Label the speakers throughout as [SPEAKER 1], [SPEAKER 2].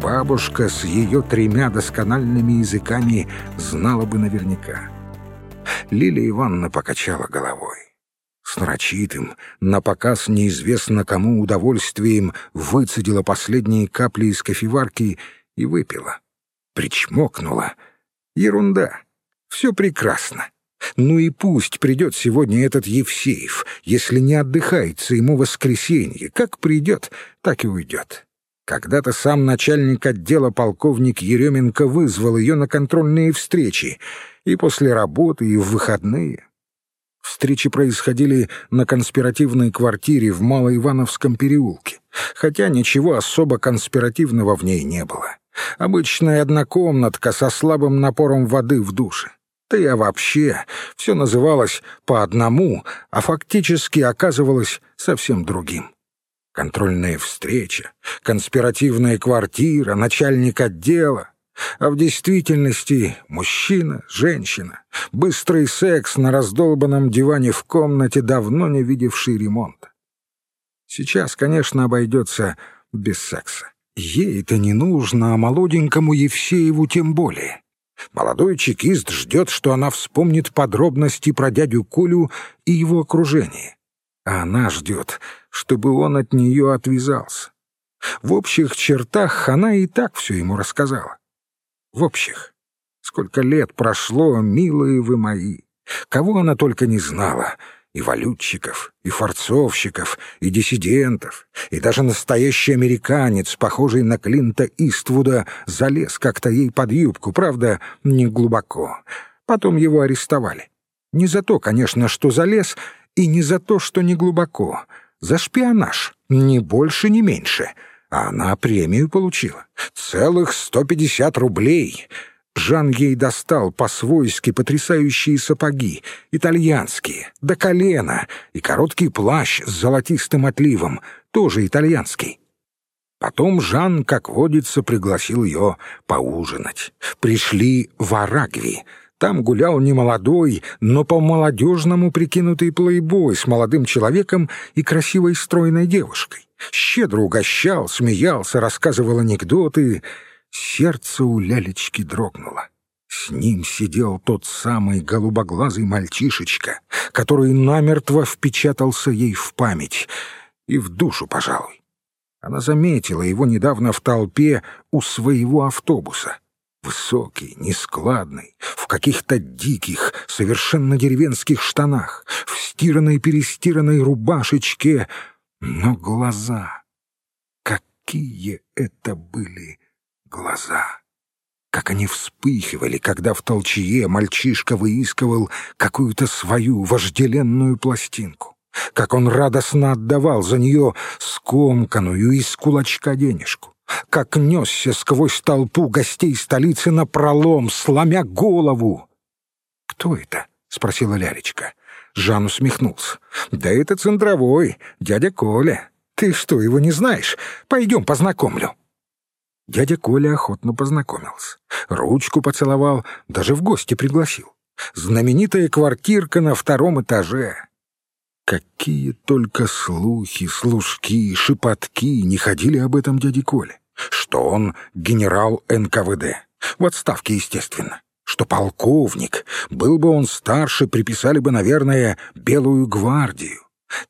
[SPEAKER 1] бабушка с ее тремя доскональными языками знала бы наверняка. Лилия Ивановна покачала головой. С нарочитым, на показ неизвестно кому удовольствием выцедила последние капли из кофеварки и выпила. Причмокнула. Ерунда. Все прекрасно. Ну и пусть придет сегодня этот Евсеев, если не отдыхается ему воскресенье. Как придет, так и уйдет. Когда-то сам начальник отдела полковник Еременко вызвал ее на контрольные встречи, и после работы, и в выходные. Встречи происходили на конспиративной квартире в Малоивановском переулке, хотя ничего особо конспиративного в ней не было. Обычная однокомнатка со слабым напором воды в душе. Да и вообще все называлось по одному, а фактически оказывалось совсем другим. Контрольная встреча, конспиративная квартира, начальник отдела. А в действительности мужчина, женщина, быстрый секс на раздолбанном диване в комнате, давно не видевший ремонта. Сейчас, конечно, обойдется без секса. Ей это не нужно, а молоденькому Евсееву тем более. Молодой чекист ждет, что она вспомнит подробности про дядю Колю и его окружение. А она ждет, чтобы он от нее отвязался. В общих чертах она и так все ему рассказала. В общих. Сколько лет прошло, милые вы мои. Кого она только не знала — и валютчиков, и форцовщиков, и диссидентов, и даже настоящий американец, похожий на Клинта Иствуда, залез как-то ей под юбку, правда, не глубоко. Потом его арестовали. Не за то, конечно, что залез, и не за то, что не глубоко. За шпионаж, ни больше, ни меньше. А она премию получила. Целых сто пятьдесят рублей — Жан ей достал по-свойски потрясающие сапоги, итальянские, до колена, и короткий плащ с золотистым отливом, тоже итальянский. Потом Жан, как водится, пригласил ее поужинать. Пришли в Арагви. Там гулял немолодой, но по-молодежному прикинутый плейбой с молодым человеком и красивой стройной девушкой. Щедро угощал, смеялся, рассказывал анекдоты — Сердце у лялечки дрогнуло. С ним сидел тот самый голубоглазый мальчишечка, который намертво впечатался ей в память и в душу, пожалуй. Она заметила его недавно в толпе у своего автобуса. Высокий, нескладный, в каких-то диких, совершенно деревенских штанах, в стиранной-перестиранной рубашечке, но глаза... Какие это были глаза. Как они вспыхивали, когда в толчье мальчишка выискивал какую-то свою вожделенную пластинку. Как он радостно отдавал за нее скомканную из кулачка денежку. Как несся сквозь толпу гостей столицы на пролом, сломя голову. «Кто это?» — спросила Лялечка. Жан усмехнулся. «Да это центровой, дядя Коля. Ты что, его не знаешь? Пойдем познакомлю». Дядя Коля охотно познакомился. Ручку поцеловал, даже в гости пригласил. Знаменитая квартирка на втором этаже. Какие только слухи, служки, шепотки не ходили об этом дяде Коле. Что он генерал НКВД. В отставке, естественно. Что полковник. Был бы он старше, приписали бы, наверное, Белую гвардию.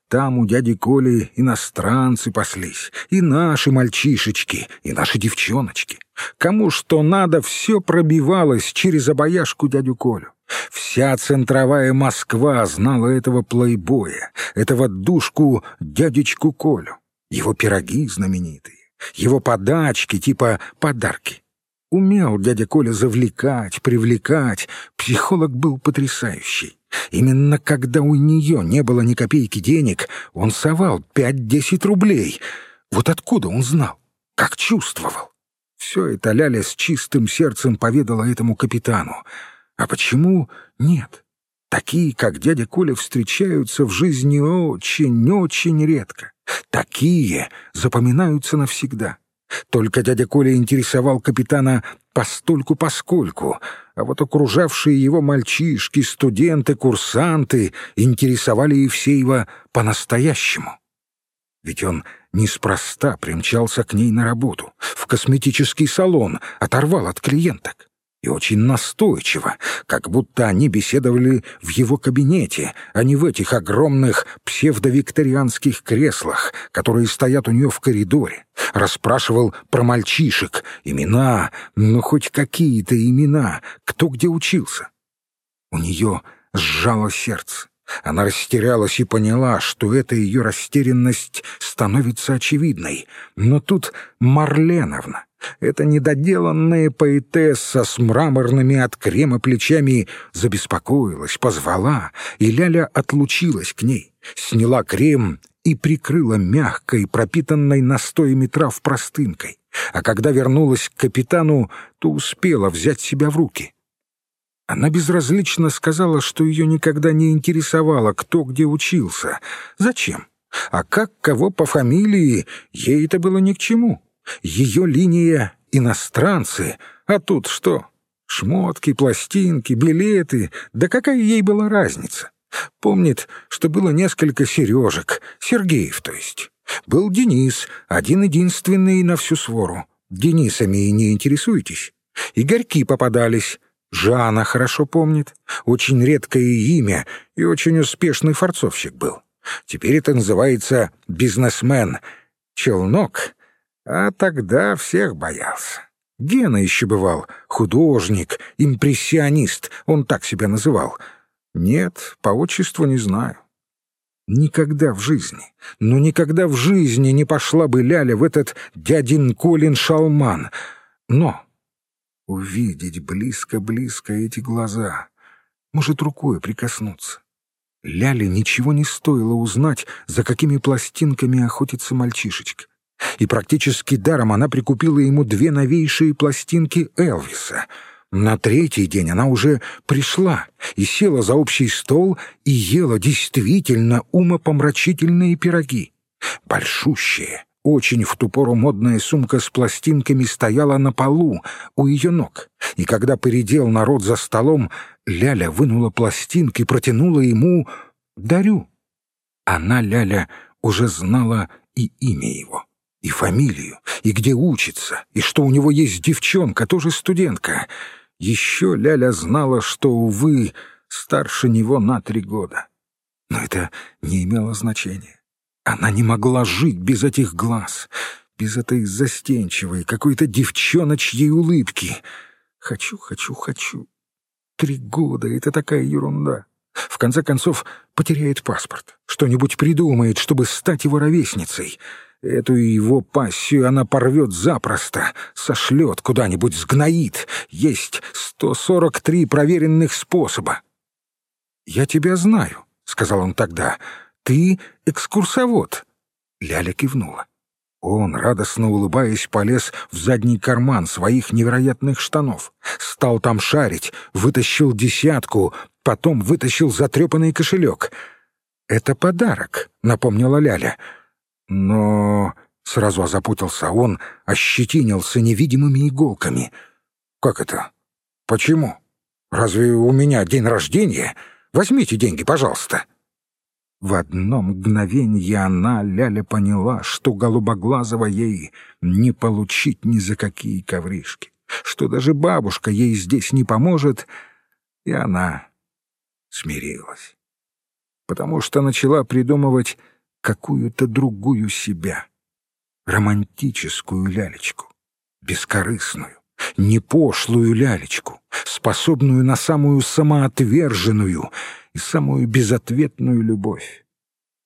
[SPEAKER 1] Там у дяди Коли иностранцы паслись, и наши мальчишечки, и наши девчоночки. Кому что надо, все пробивалось через обаяшку дядю Колю. Вся центровая Москва знала этого плейбоя, этого душку дядечку Колю. Его пироги знаменитые, его подачки типа подарки. Умел дядя Коля завлекать, привлекать, психолог был потрясающий. Именно когда у нее не было ни копейки денег, он совал пять-десять рублей. Вот откуда он знал? Как чувствовал? Все это Ляля с чистым сердцем поведала этому капитану. А почему нет? Такие, как дядя Коля, встречаются в жизни очень-очень редко. Такие запоминаются навсегда. Только дядя Коля интересовал капитана постольку-поскольку, а вот окружавшие его мальчишки, студенты, курсанты интересовали Евсеева по-настоящему. Ведь он неспроста примчался к ней на работу, в косметический салон, оторвал от клиенток. И очень настойчиво, как будто они беседовали в его кабинете, а не в этих огромных псевдовикторианских креслах, которые стоят у нее в коридоре. Расспрашивал про мальчишек, имена, ну хоть какие-то имена, кто где учился. У нее сжало сердце. Она растерялась и поняла, что эта ее растерянность становится очевидной. Но тут Марленовна, эта недоделанная поэтесса с мраморными от крема плечами, забеспокоилась, позвала, и Ляля отлучилась к ней, сняла крем и прикрыла мягкой, пропитанной настоями трав простынкой. А когда вернулась к капитану, то успела взять себя в руки — она безразлично сказала, что ее никогда не интересовало, кто где учился. Зачем? А как кого по фамилии, ей это было ни к чему. Ее линия — иностранцы, а тут что? Шмотки, пластинки, билеты, да какая ей была разница? Помнит, что было несколько Сережек, Сергеев, то есть. Был Денис, один-единственный на всю свору. Денисами не интересуетесь? Игорьки попадались, Жана хорошо помнит. Очень редкое имя и очень успешный форцовщик был. Теперь это называется бизнесмен. Челнок. А тогда всех боялся. Гена еще бывал. Художник, импрессионист. Он так себя называл. Нет, по отчеству не знаю. Никогда в жизни, но никогда в жизни не пошла бы Ляля в этот дядин Колин Шалман. Но увидеть близко-близко эти глаза, может, рукой прикоснуться. Ляле ничего не стоило узнать, за какими пластинками охотится мальчишечка. И практически даром она прикупила ему две новейшие пластинки Элвиса. На третий день она уже пришла и села за общий стол и ела действительно умопомрачительные пироги. Большущие, очень в ту пору модная сумка с пластинками стояла на полу у ее ног, и когда поредел народ за столом, Ляля вынула пластинки, протянула ему «дарю». Она, Ляля, уже знала и имя его, и фамилию, и где учится, и что у него есть девчонка, тоже студентка. Еще Ляля знала, что, увы, старше него на три года. Но это не имело значения. Она не могла жить без этих глаз, без этой застенчивой, какой-то девчоночьей улыбки. Хочу, хочу, хочу. Три года — это такая ерунда. В конце концов, потеряет паспорт, что-нибудь придумает, чтобы стать его ровесницей. Эту его пассию она порвет запросто, сошлет куда-нибудь, сгноит. Есть 143 проверенных способа. «Я тебя знаю», — сказал он тогда, — ты экскурсовод?» Ляля кивнула. Он, радостно улыбаясь, полез в задний карман своих невероятных штанов. Стал там шарить, вытащил десятку, потом вытащил затрепанный кошелек. «Это подарок», — напомнила Ляля. Но сразу озапутался он, ощетинился невидимыми иголками. «Как это? Почему? Разве у меня день рождения? Возьмите деньги, пожалуйста». В одно мгновенье она, Ляля, поняла, что голубоглазого ей не получить ни за какие ковришки, что даже бабушка ей здесь не поможет, и она смирилась, потому что начала придумывать какую-то другую себя, романтическую лялечку, бескорыстную, не пошлую лялечку, способную на самую самоотверженную — и самую безответную любовь.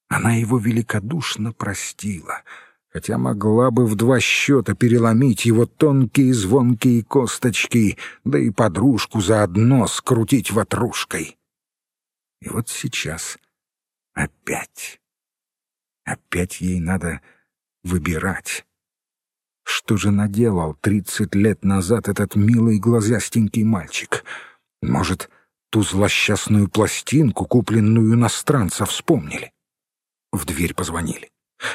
[SPEAKER 1] Она его великодушно простила, хотя могла бы в два счета переломить его тонкие звонкие косточки, да и подружку заодно скрутить ватрушкой. И вот сейчас опять, опять ей надо выбирать. Что же наделал тридцать лет назад этот милый глазастенький мальчик? Может, Ту злосчастную пластинку, купленную иностранца, вспомнили. В дверь позвонили.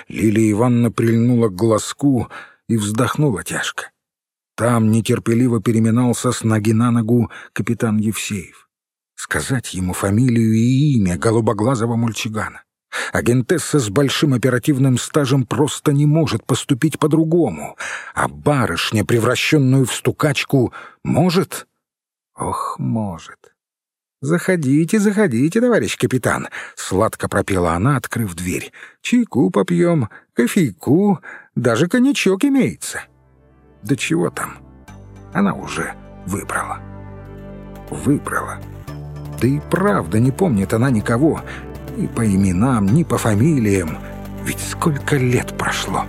[SPEAKER 1] Лилия Ивановна прильнула к глазку и вздохнула тяжко. Там нетерпеливо переминался с ноги на ногу капитан Евсеев. Сказать ему фамилию и имя голубоглазого мальчугана. Агентесса с большим оперативным стажем просто не может поступить по-другому. А барышня, превращенную в стукачку, может? Ох, может. «Заходите, заходите, товарищ капитан», — сладко пропела она, открыв дверь. «Чайку попьем, кофейку, даже коньячок имеется». «Да чего там?» Она уже выбрала. Выбрала. Да и правда не помнит она никого, ни по именам, ни по фамилиям. Ведь сколько лет прошло.